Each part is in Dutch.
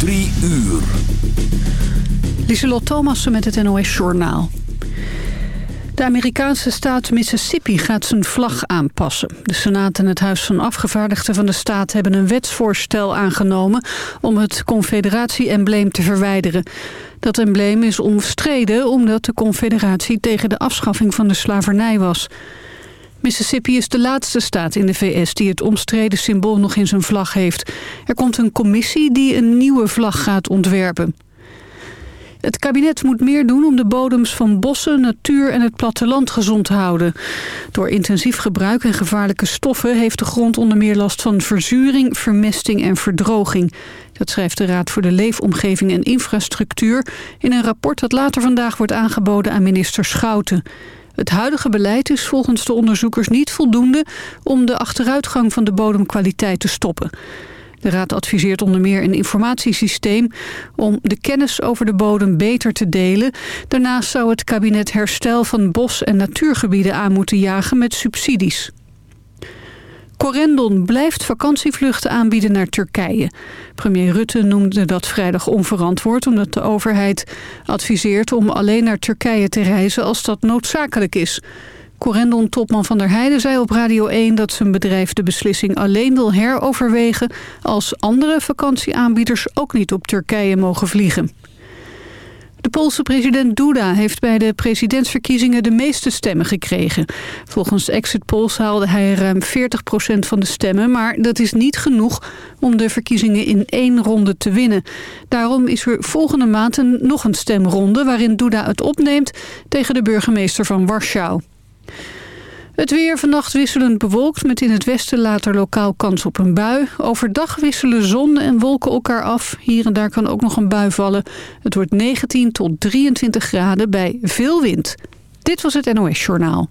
Drie uur. Lieselot Thomassen met het NOS Journaal. De Amerikaanse staat Mississippi gaat zijn vlag aanpassen. De Senaat en het Huis van Afgevaardigden van de staat hebben een wetsvoorstel aangenomen om het confederatie-embleem te verwijderen. Dat embleem is omstreden omdat de confederatie tegen de afschaffing van de slavernij was. Mississippi is de laatste staat in de VS die het omstreden symbool nog in zijn vlag heeft. Er komt een commissie die een nieuwe vlag gaat ontwerpen. Het kabinet moet meer doen om de bodems van bossen, natuur en het platteland gezond te houden. Door intensief gebruik en gevaarlijke stoffen heeft de grond onder meer last van verzuring, vermesting en verdroging. Dat schrijft de Raad voor de Leefomgeving en Infrastructuur in een rapport dat later vandaag wordt aangeboden aan minister Schouten. Het huidige beleid is volgens de onderzoekers niet voldoende om de achteruitgang van de bodemkwaliteit te stoppen. De Raad adviseert onder meer een informatiesysteem om de kennis over de bodem beter te delen. Daarnaast zou het kabinet herstel van bos- en natuurgebieden aan moeten jagen met subsidies. Corendon blijft vakantievluchten aanbieden naar Turkije. Premier Rutte noemde dat vrijdag onverantwoord... omdat de overheid adviseert om alleen naar Turkije te reizen als dat noodzakelijk is. Corendon-topman Van der Heijden zei op Radio 1 dat zijn bedrijf de beslissing alleen wil heroverwegen... als andere vakantieaanbieders ook niet op Turkije mogen vliegen. De Poolse president Duda heeft bij de presidentsverkiezingen de meeste stemmen gekregen. Volgens exit polls haalde hij ruim 40% van de stemmen... maar dat is niet genoeg om de verkiezingen in één ronde te winnen. Daarom is er volgende maand een, nog een stemronde... waarin Duda het opneemt tegen de burgemeester van Warschau. Het weer vannacht wisselend bewolkt met in het westen later lokaal kans op een bui. Overdag wisselen zon en wolken elkaar af. Hier en daar kan ook nog een bui vallen. Het wordt 19 tot 23 graden bij veel wind. Dit was het NOS Journaal.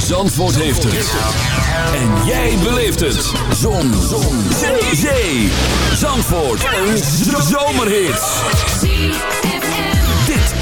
Zandvoort heeft het. En jij beleeft het. Zon. zon. Zee. Zandvoort. Een zomerhit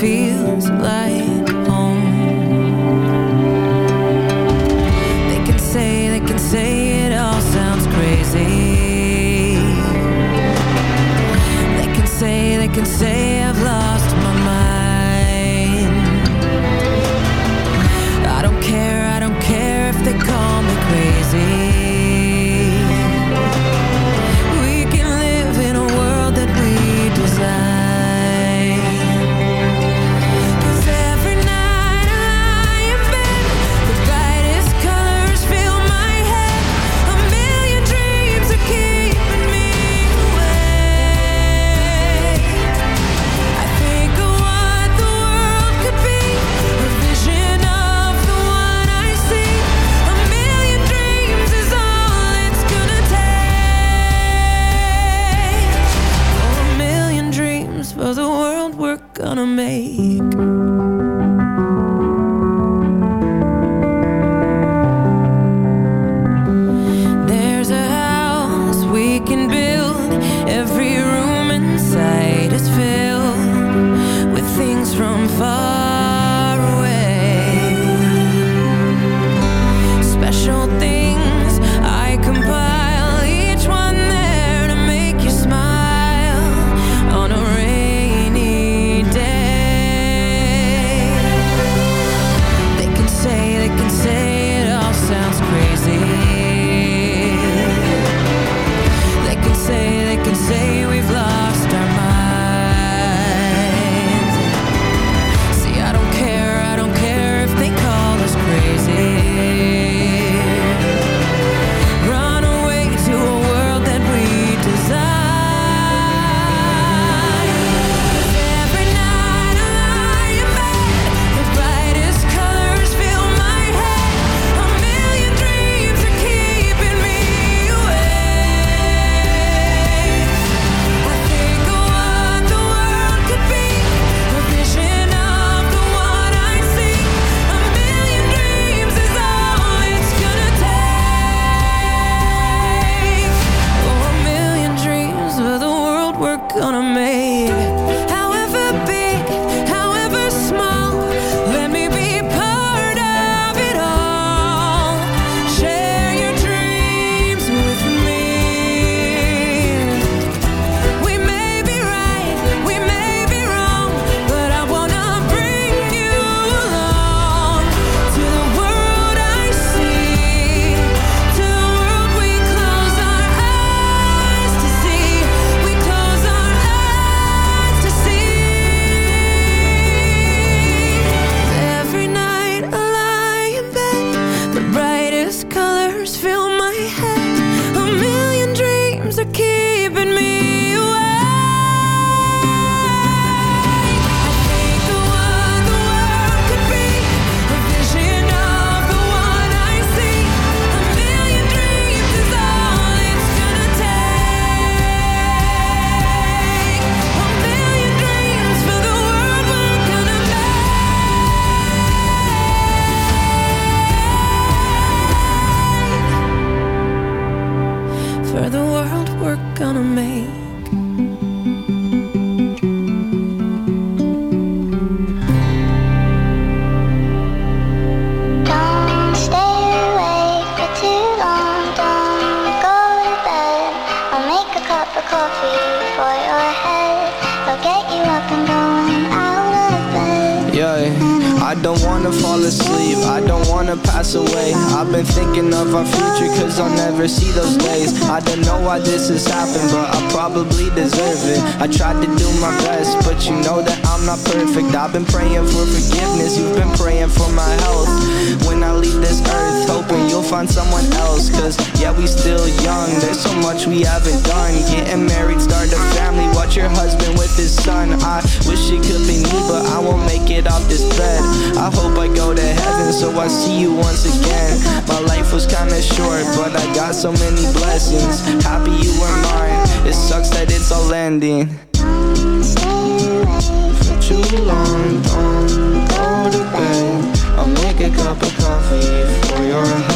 feel make. we're gonna make. pass away. I've been thinking of our future cause I'll never see those days. I don't know why this has happened but I probably deserve it. I tried to do my best but you know that I'm not perfect. I've been praying for forgiveness, you've been praying for my health. When I leave this earth hoping you'll find someone else cause yeah, we still young. There's so much we haven't done. Getting married, start a family, watch your husband with his son. I wish it could be me, but I won't make it off this bed. I hope I go to heaven, so I see you once again. My life was kinda short, but I got so many blessings. Happy you were mine. It sucks that it's all ending. For too long, don't go to bed. I'll make a cup of coffee for your head.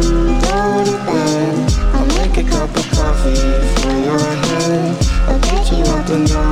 please, your head, I'll pick you up and down.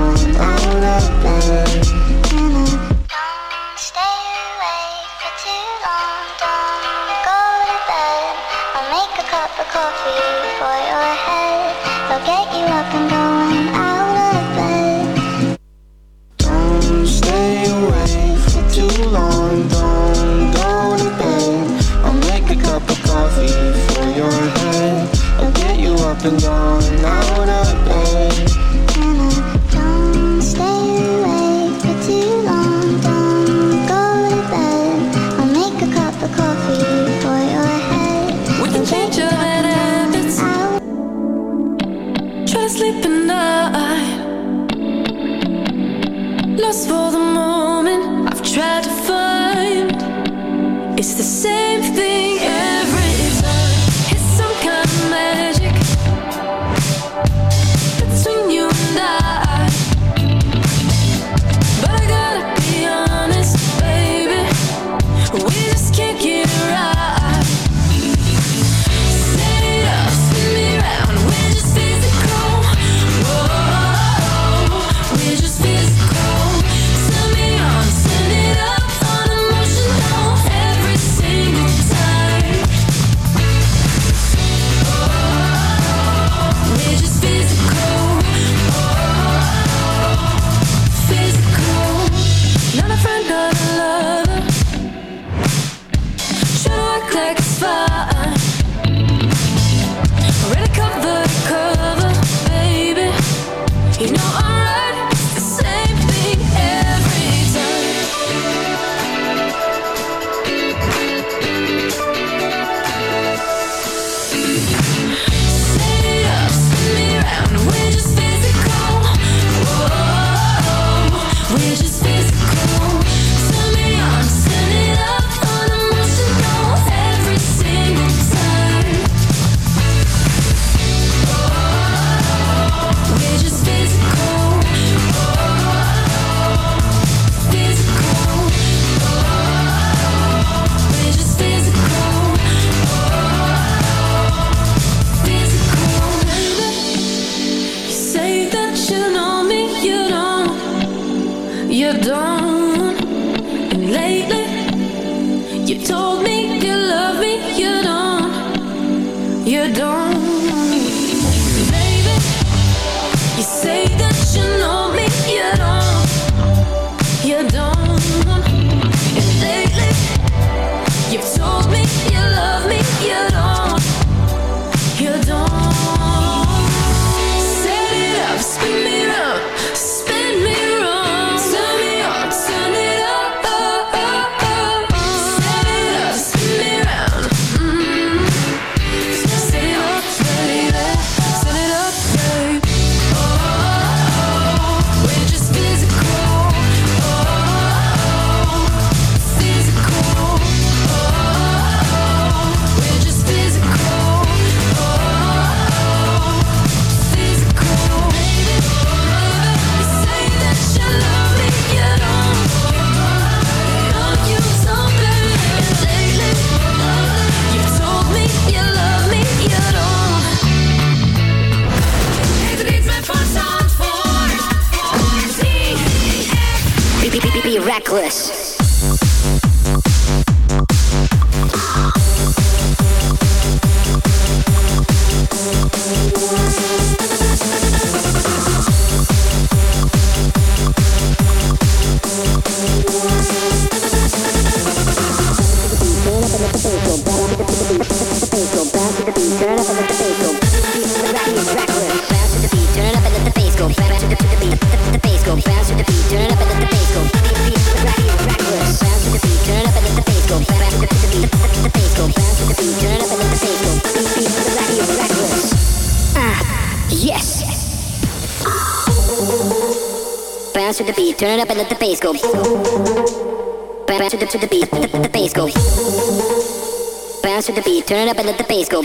up and let the bass go.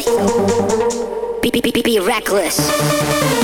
Be, be, be, be, be reckless.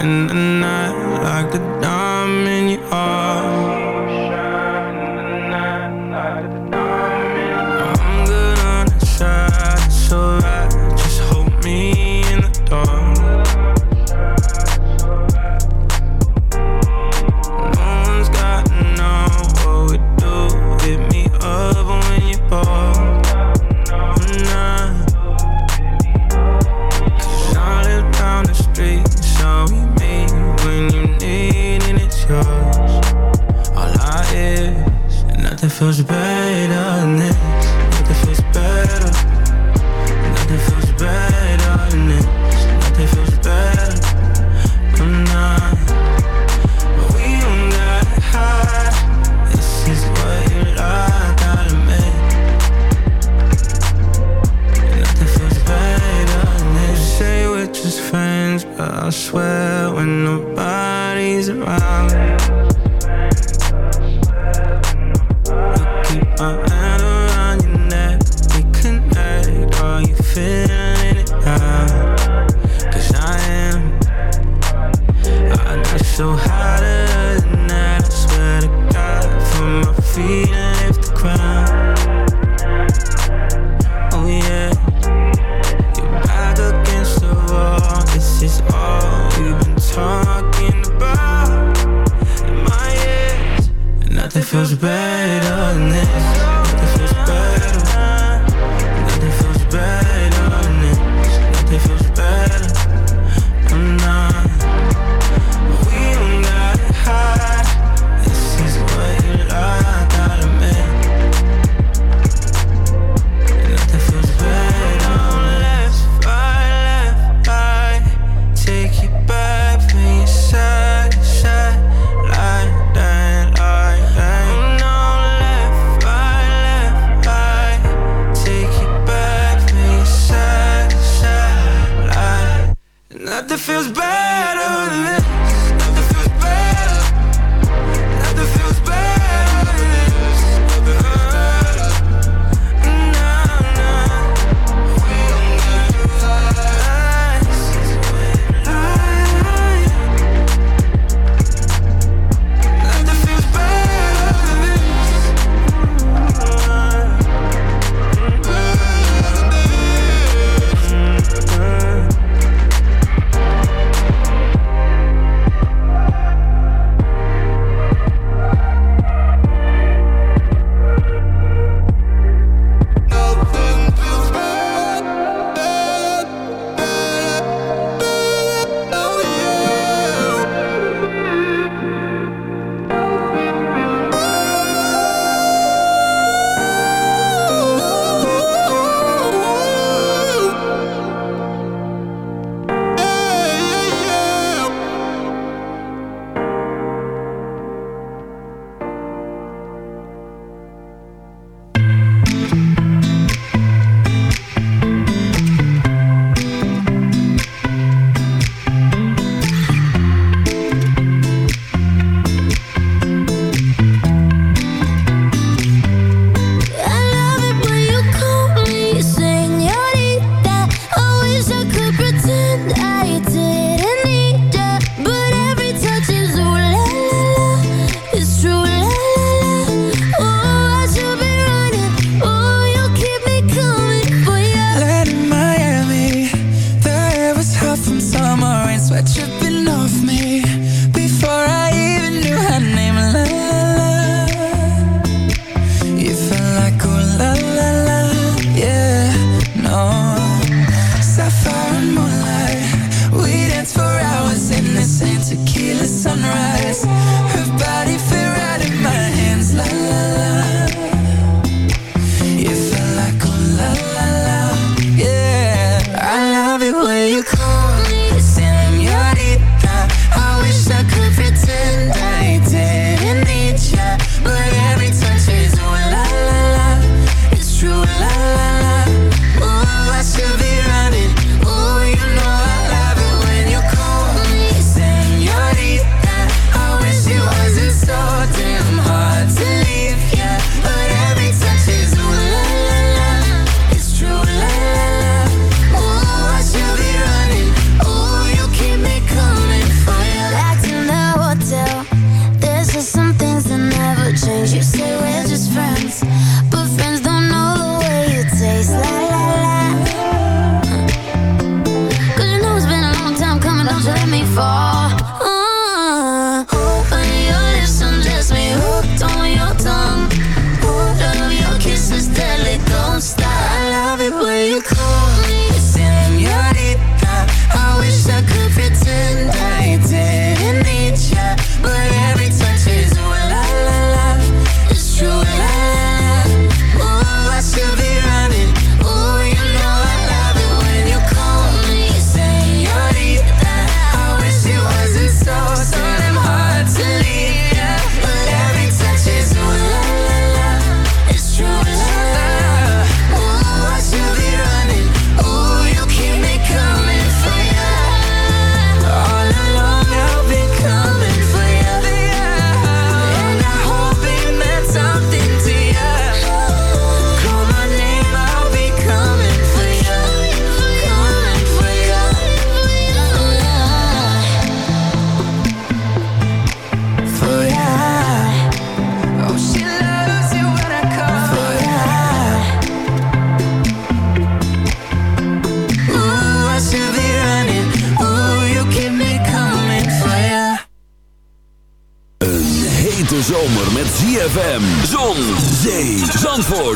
and, and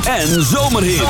en zomerhit.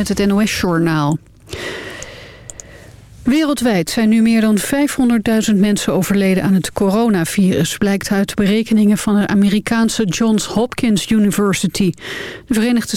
met het NOS-journaal. Wereldwijd zijn nu meer dan 500.000 mensen overleden aan het coronavirus... blijkt uit berekeningen van de Amerikaanse Johns Hopkins University. De Verenigde